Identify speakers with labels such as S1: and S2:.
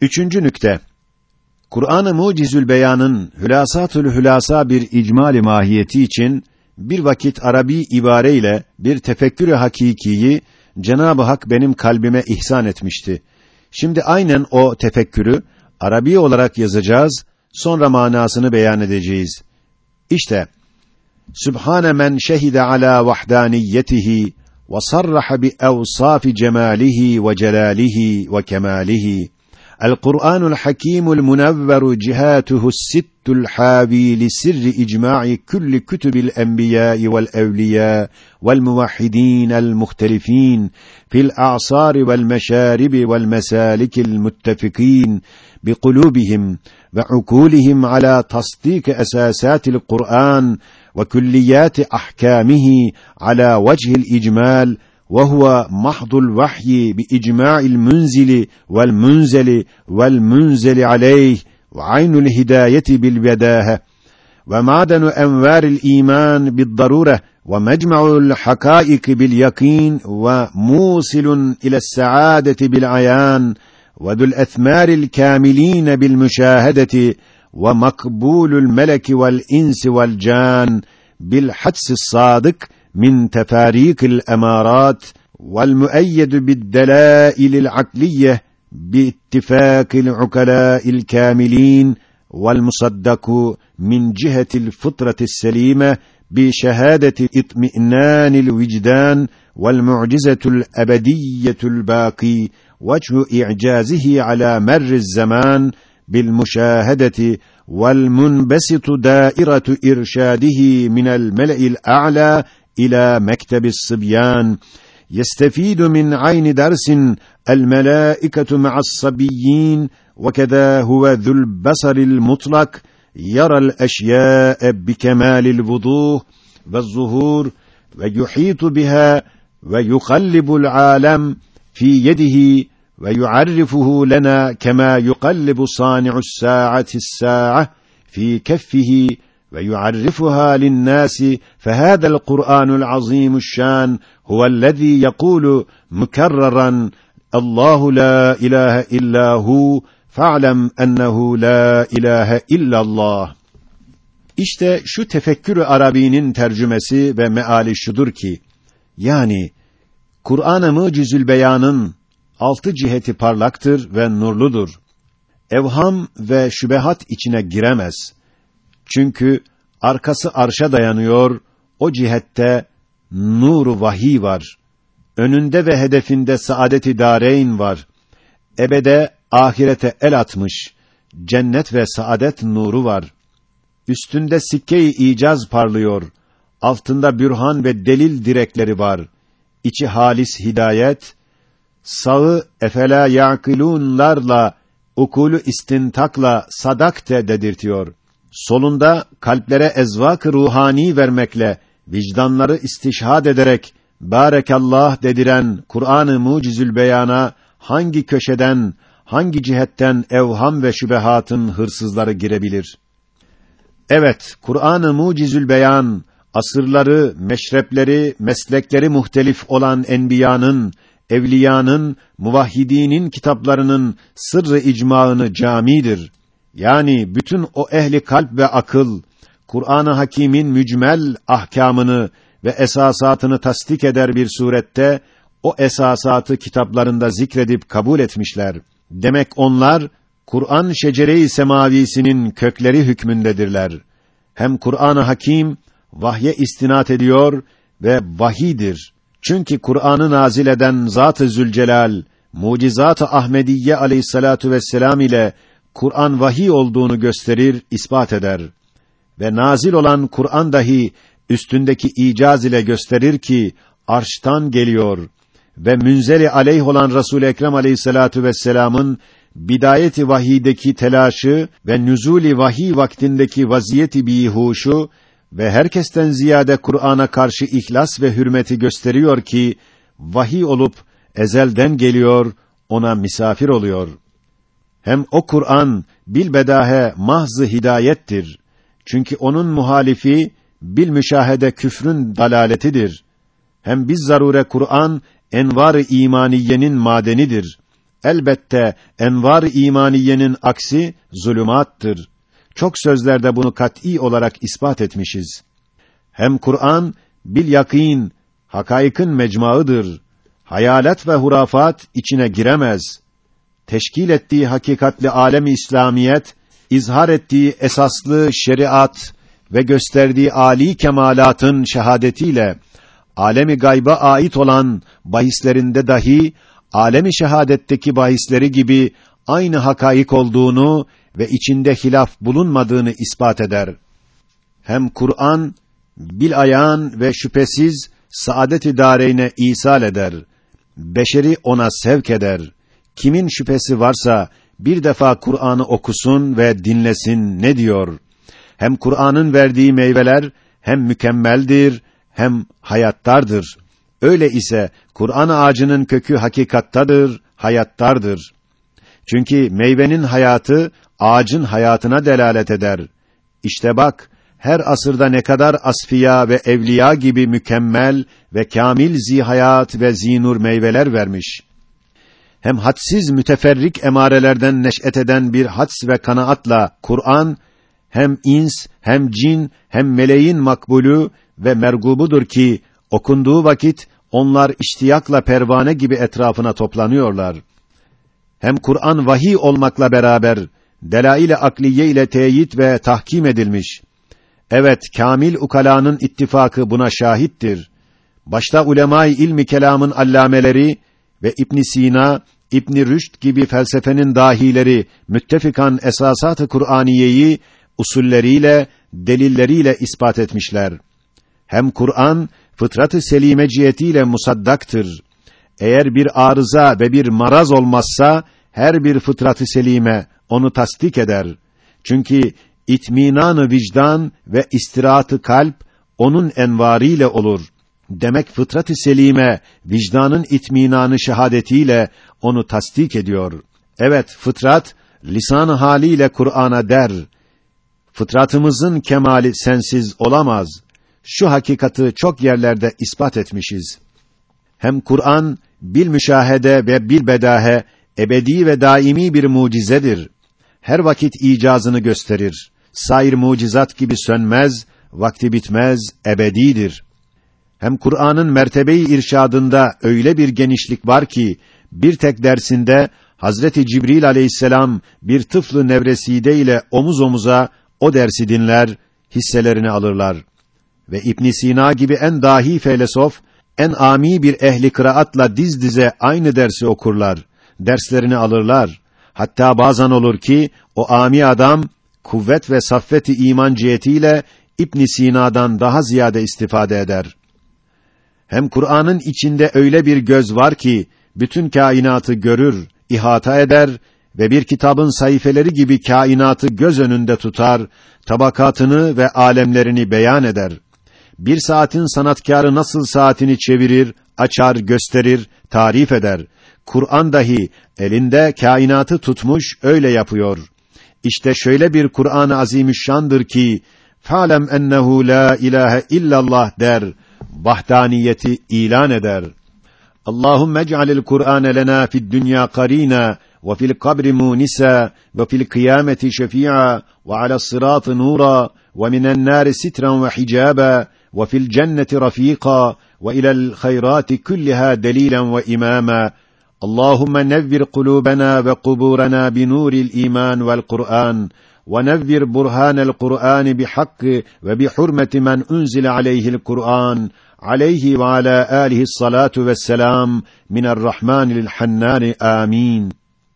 S1: Üçüncü nükte. Kur'an-ı Mucizül Beyan'ın hülasatül hülasa bir icmali mahiyeti için bir vakit Arabi ibareyle bir tefekkür-ü hakikiyi Cenab-ı Hak benim kalbime ihsan etmişti. Şimdi aynen o tefekkürü Arabi olarak yazacağız, sonra manasını beyan edeceğiz. İşte Sübhane men şehide ala vahdaniyetihi ve sarraha bi evsafi cemalihi ve celalihi ve kemalihi. القرآن الحكيم المنور جهاته الست الحاوي لسر إجماع كل كتب الأنبياء والأولياء والموحدين المختلفين في الأعصار والمشارب والمسالك المتفقين بقلوبهم وعقولهم على تصديق أساسات القرآن وكليات أحكامه على وجه الإجمال وهو محض الوحي بإجماع المنزل والمنزل والمنزل عليه وعين الهداية بالبداهة ومعدن أنوار الإيمان بالضرورة ومجمع الحقائق باليقين وموصل إلى السعادة بالعيان وذو الأثمار الكاملين بالمشاهدة ومقبول الملك والإنس والجان بالحدس الصادق من تفاريق الأمارات والمؤيد بالدلائل العقلية باتفاق العقلاء الكاملين والمصدق من جهة الفطرة السليمة بشهادة اطمئنان الوجدان والمعجزة الأبدية الباقي وجه إعجازه على مر الزمان بالمشاهدة والمنبسط دائرة إرشاده من الملأ الأعلى إلى مكتب الصبيان. يستفيد من عين درس الملائكة مع الصبيين وكذا هو ذو البصر المطلق. يرى الأشياء بكمال الوضوح والظهور ويحيط بها ويقلب العالم في يده ويعرفه لنا كما يقلب صانع الساعة الساعة في كفه ve yuarrifuha lin-nasi fehâzel Kur'anul azîmü'ş-şân huvellezî yekûlu mukarraran Allahu la ilahe illa hu fa'lem ennehu la ilahe illallah. İşte şu tefekkürü Arabi'nin tercümesi ve meali şudur ki yani Kur'an-ı Mucizül Beyan'ın altı ciheti parlaktır ve nurludur. Evham ve şübehat içine giremez.'' Çünkü arkası arşa dayanıyor, o cihette nuru vahiy var. Önünde ve hedefinde saadet-i dareyn var. Ebede ahirete el atmış, cennet ve saadet nuru var. Üstünde sikke-i icaz parlıyor, altında bürhan ve delil direkleri var. İçi halis hidayet, sağı efela yaqilunlarla, ukulu istintakla sadakte dedirtiyor. Solunda kalplere ezvak ruhani vermekle, vicdanları istişhad ederek, Bârekallah dediren Kur'an-ı Mucizül Beyan'a hangi köşeden, hangi cihetten evham ve şübehatın hırsızları girebilir? Evet, Kur'an-ı Mucizül Beyan asırları, meşrepleri, meslekleri muhtelif olan enbiyanın, evliyanın, muvahhidinin kitaplarının sırrı icmaını camidir. Yani bütün o ehli kalp ve akıl Kur'an-ı Hakîm'in mücmel ahkamını ve esasatını tasdik eder bir surette o esasatı kitaplarında zikredip kabul etmişler. Demek onlar Kur'an şecere-i semavisinin kökleri hükmündedirler. Hem Kur'an-ı Hakim vahye istinat ediyor ve vahidir. Çünkü Kur'an'ı nazil eden Zat-ı Zülcelal, mucizat-ı Ahmediye aleyhissalatu vesselam ile Kur'an vahiy olduğunu gösterir, ispat eder. Ve nazil olan Kur'an dahi üstündeki icaz ile gösterir ki arştan geliyor ve münzeli aleyh olan Resul Ekrem Aleyhissalatu vesselam'ın bidayeti vahideki telaşı ve nüzuli vahiy vaktindeki vaziyeti bihuşu ve herkesten ziyade Kur'an'a karşı ihlas ve hürmeti gösteriyor ki vahiy olup ezelden geliyor, ona misafir oluyor. Hem o Kur'an bilbedahe mahzı hidayettir. Çünkü onun muhalifi bil müşahede küfrün dalaletidir. Hem biz zarure Kur'an envar-ı imaniyenin madenidir. Elbette envar imaniyenin aksi zulümattır. Çok sözlerde bunu kat'î olarak ispat etmişiz. Hem Kur'an bil yakin hakaykın mecmuaıdır. Hayalet ve hurafat içine giremez. Teşkil ettiği hakikatli alemi İslamiyet, izhar ettiği esaslı şeriat ve gösterdiği âli kemalatın şehadetiyle alemi gayba ait olan bahislerinde dahi alemi şehadetteki bahisleri gibi aynı hakaik olduğunu ve içinde hilaf bulunmadığını ispat eder. Hem Kur'an bil ayan ve şüphesiz saadet-i dareyne isal eder. Beşeri ona sevk eder. Kimin şüphesi varsa bir defa Kur'an'ı okusun ve dinlesin ne diyor? Hem Kur'an'ın verdiği meyveler hem mükemmeldir hem hayattardır. Öyle ise Kur'an ağacının kökü hakikattadır, hayattardır. Çünkü meyvenin hayatı ağacın hayatına delalet eder. İşte bak, her asırda ne kadar asfiya ve evliya gibi mükemmel ve kamil zihayat ve zinur meyveler vermiş. Hem hadsiz müteferrik emarelerden neş'et eden bir hads ve kanaatla Kur'an hem ins hem cin hem meleğin makbulü ve mergubudur ki okunduğu vakit onlar iştiyakla pervane gibi etrafına toplanıyorlar. Hem Kur'an vahiy olmakla beraber delail-i akliye ile teyit ve tahkim edilmiş. Evet, kamil ukalanın ittifakı buna şahittir. Başta ulemâ-i ilmi kelamın allameleri ve İbn Sina, İbn Rüşd gibi felsefenin dahileri müttefikan esasat-ı Kur'aniyeyi usulleriyle, delilleriyle ispat etmişler. Hem Kur'an fıtrat-ı selime cihetiyle musaddaktır. Eğer bir arıza ve bir maraz olmazsa her bir fıtrat-ı selime onu tasdik eder. Çünkü itminanı vicdan ve istirahatı kalp onun envariyle olur. Demek fıtrat-ı selime vicdanın itminanı şehadetiyle onu tasdik ediyor. Evet, fıtrat lisan haliyle Kur'an'a der. Fıtratımızın kemali sensiz olamaz. Şu hakikati çok yerlerde ispat etmişiz. Hem Kur'an bil müşahede ve bil bedahe ebedi ve daimi bir mucizedir. Her vakit icazını gösterir. Sair mucizat gibi sönmez, vakti bitmez, ebedidir. Hem Kur'an'ın mertebeyi irşadında öyle bir genişlik var ki bir tek dersinde Hazreti Cibril aleyhisselam bir tıflı nevreside ile omuz omuza o dersi dinler, hisselerini alırlar. Ve İbn Sina gibi en dahi felesof, en ami bir ehli kıraatla diz dize aynı dersi okurlar, derslerini alırlar. Hatta bazen olur ki o ami adam kuvvet ve saffeti iman cihetiyle İbn Sina'dan daha ziyade istifade eder. Hem Kur'an'ın içinde öyle bir göz var ki bütün kainatı görür, ihata eder ve bir kitabın sayfeleri gibi kainatı göz önünde tutar, tabakatını ve alemlerini beyan eder. Bir saatin sanatkarı nasıl saatini çevirir, açar, gösterir, tarif eder. Kur'an dahi elinde kainatı tutmuş öyle yapıyor. İşte şöyle bir Kur'an-ı Azimüşşan'dır ki "Falem ennehu la ilahe illallah" der. Vahdaniyeti ilan eder. Allahumme ec'alil Kur'ane lena fid dünya qarina ve fil kabri munisa ve fil kıyameti şefi'a ve ala sırat nura ve minen nar sitran ve hicaba ve fil cenneti rafiqa ve ila'l hayrat kullaha dalilan ve imama اللهم نذر قلوبنا وقبورنا بنور الإيمان والقرآن ونذر برهان القرآن بحق وبحرمة من أنزل عليه القرآن عليه وعلى آله الصلاة والسلام من الرحمن الحنان آمين.